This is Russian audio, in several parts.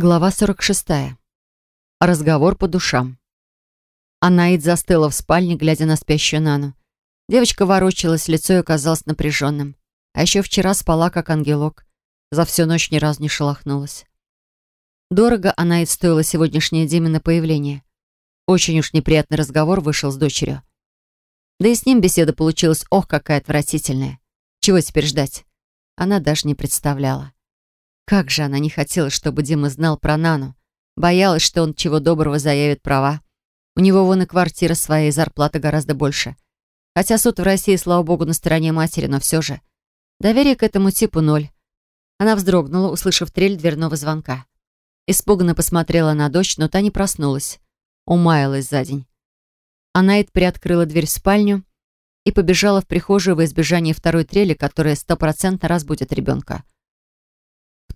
Глава 46. Разговор по душам. Анаид застыла в спальне, глядя на спящую Нану. Девочка ворочалась, лицо ее казалось напряженным. А еще вчера спала, как ангелок. За всю ночь ни разу не шелохнулась. Дорого Анаид стоило сегодняшнее Димина появление. Очень уж неприятный разговор вышел с дочерью. Да и с ним беседа получилась, ох, какая отвратительная. Чего теперь ждать? Она даже не представляла. Как же она не хотела, чтобы Дима знал про Нану. Боялась, что он чего доброго заявит права. У него вон и квартира своя, и зарплата гораздо больше. Хотя суд в России, слава богу, на стороне матери, но все же. Доверие к этому типу ноль. Она вздрогнула, услышав трель дверного звонка. Испуганно посмотрела на дочь, но та не проснулась. Умаялась за день. Анаит приоткрыла дверь в спальню и побежала в прихожую во избежание второй трели, которая стопроцентно разбудит ребенка.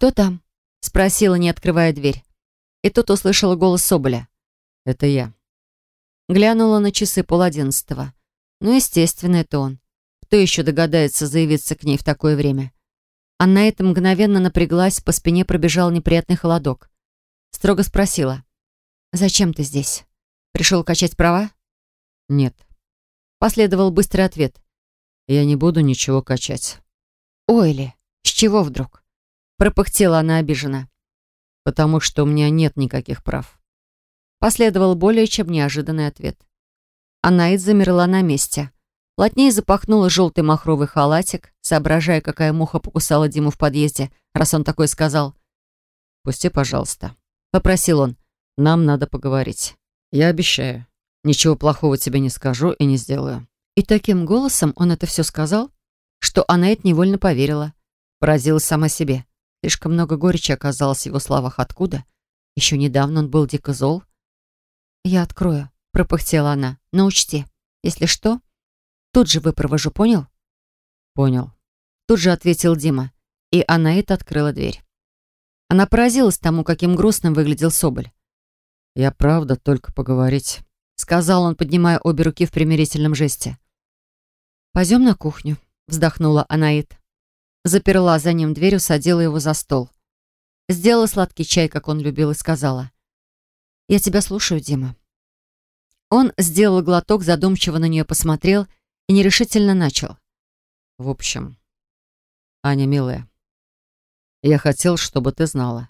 «Кто там?» — спросила, не открывая дверь. И тут услышала голос Соболя. «Это я». Глянула на часы пол одиннадцатого. Ну, естественно, это он. Кто еще догадается заявиться к ней в такое время? А на это мгновенно напряглась, по спине пробежал неприятный холодок. Строго спросила. «Зачем ты здесь? Пришел качать права?» «Нет». Последовал быстрый ответ. «Я не буду ничего качать». «Ой ли, с чего вдруг?» Пропыхтела она обиженно. «Потому что у меня нет никаких прав». Последовал более чем неожиданный ответ. Анаид замерла на месте. Плотнее запахнула желтый махровый халатик, соображая, какая муха покусала Диму в подъезде, раз он такой сказал. «Пусти, пожалуйста», — попросил он. «Нам надо поговорить. Я обещаю. Ничего плохого тебе не скажу и не сделаю». И таким голосом он это все сказал, что Анаид невольно поверила. Поразилась сама себе. Слишком много горечи оказалось в его словах. Откуда? Еще недавно он был дико зол. «Я открою», — пропыхтела она. «Но учти, если что, тут же выпровожу, понял?» «Понял», — тут же ответил Дима. И Анаит открыла дверь. Она поразилась тому, каким грустным выглядел Соболь. «Я правда только поговорить», — сказал он, поднимая обе руки в примирительном жесте. «Пойдем на кухню», — вздохнула Анаит. Заперла за ним дверь, усадила его за стол. Сделала сладкий чай, как он любил, и сказала. «Я тебя слушаю, Дима». Он сделал глоток, задумчиво на нее посмотрел и нерешительно начал. «В общем, Аня, милая, я хотел, чтобы ты знала.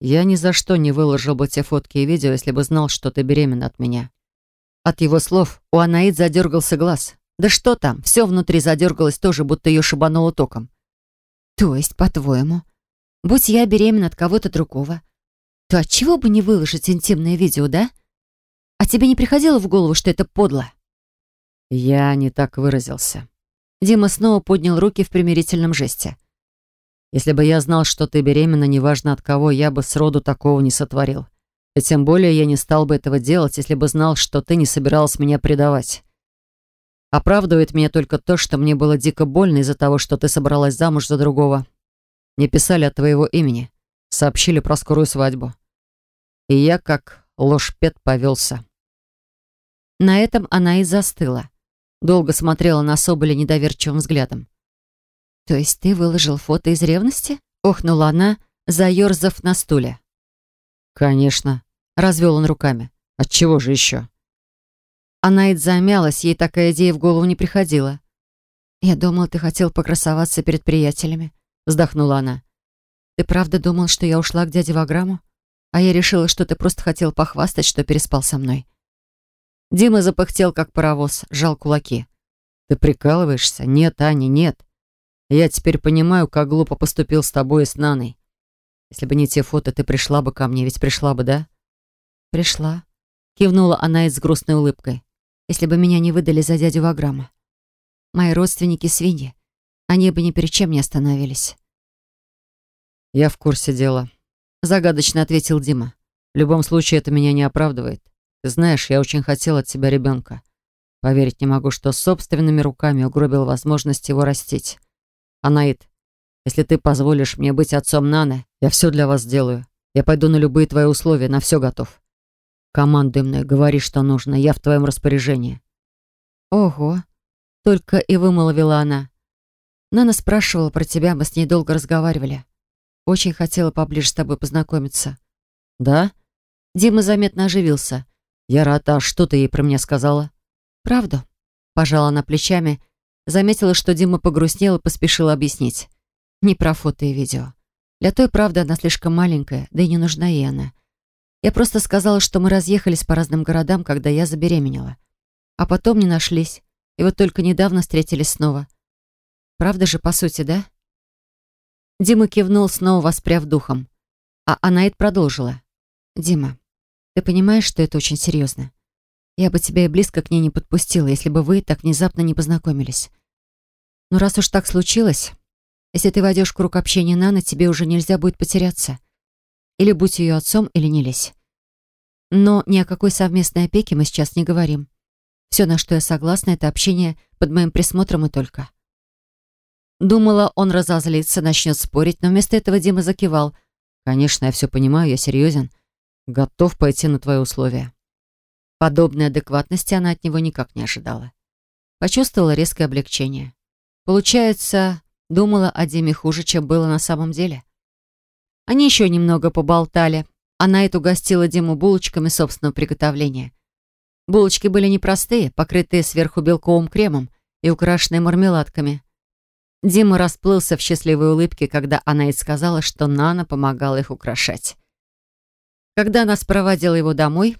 Я ни за что не выложил бы те фотки и видео, если бы знал, что ты беременна от меня». От его слов у Анаид задергался глаз. Да что там, все внутри задергалось тоже, будто ее шибануло током. То есть, по-твоему, будь я беременна от кого-то другого, то отчего бы не выложить интимное видео, да? А тебе не приходило в голову, что это подло? Я не так выразился. Дима снова поднял руки в примирительном жесте. Если бы я знал, что ты беременна, неважно от кого, я бы сроду такого не сотворил. И тем более я не стал бы этого делать, если бы знал, что ты не собиралась меня предавать. Оправдывает меня только то, что мне было дико больно из-за того, что ты собралась замуж за другого. Не писали от твоего имени. Сообщили про скорую свадьбу. И я, как ложпед, повелся. На этом она и застыла. Долго смотрела на Соболя недоверчивым взглядом. «То есть ты выложил фото из ревности?» — охнула она, заерзав на стуле. «Конечно», — развел он руками. «Отчего же еще?» Она и замялась, ей такая идея в голову не приходила. «Я думала, ты хотел покрасоваться перед приятелями», — вздохнула она. «Ты правда думал, что я ушла к дяде Ваграму? А я решила, что ты просто хотел похвастать, что переспал со мной». Дима запыхтел, как паровоз, сжал кулаки. «Ты прикалываешься? Нет, Аня, нет. Я теперь понимаю, как глупо поступил с тобой и с Наной. Если бы не те фото, ты пришла бы ко мне, ведь пришла бы, да?» «Пришла», — кивнула она с грустной улыбкой если бы меня не выдали за дядю Ваграма. Мои родственники свиньи. Они бы ни перед чем не остановились. «Я в курсе дела», — загадочно ответил Дима. «В любом случае, это меня не оправдывает. Ты знаешь, я очень хотел от тебя ребенка. Поверить не могу, что собственными руками угробил возможность его растить. Анаит, если ты позволишь мне быть отцом Наны, я все для вас сделаю. Я пойду на любые твои условия, на все готов. Командуй мной, говори, что нужно, я в твоем распоряжении. Ого, только и вымолвила она. Нана спрашивала про тебя, мы с ней долго разговаривали. Очень хотела поближе с тобой познакомиться. «Да?» Дима заметно оживился. «Я рад, а что ты ей про меня сказала?» «Правду?» Пожала она плечами, заметила, что Дима погрустнел и поспешила объяснить. «Не про фото и видео. Для той правды она слишком маленькая, да и не нужна ей она. Я просто сказала, что мы разъехались по разным городам, когда я забеременела. А потом не нашлись, и вот только недавно встретились снова. Правда же, по сути, да?» Дима кивнул, снова воспряв духом. А Анаит продолжила. «Дима, ты понимаешь, что это очень серьезно? Я бы тебя и близко к ней не подпустила, если бы вы так внезапно не познакомились. Но раз уж так случилось, если ты войдешь в круг общения Наны, тебе уже нельзя будет потеряться. Или будь ее отцом, или не лезь. Но ни о какой совместной опеке мы сейчас не говорим. Все, на что я согласна, это общение под моим присмотром и только. Думала, он разозлится, начнет спорить, но вместо этого Дима закивал. «Конечно, я все понимаю, я серьезен. Готов пойти на твои условия». Подобной адекватности она от него никак не ожидала. Почувствовала резкое облегчение. Получается, думала о Диме хуже, чем было на самом деле. Они еще немного поболтали. Она это угостила Диму булочками собственного приготовления. Булочки были непростые, покрытые сверху белковым кремом и украшенные мармеладками. Дима расплылся в счастливой улыбке, когда она и сказала, что Нана помогала их украшать. Когда она спроводила его домой,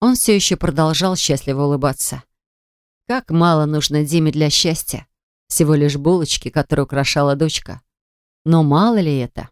он все еще продолжал счастливо улыбаться. Как мало нужно Диме для счастья. Всего лишь булочки, которые украшала дочка. Но мало ли это?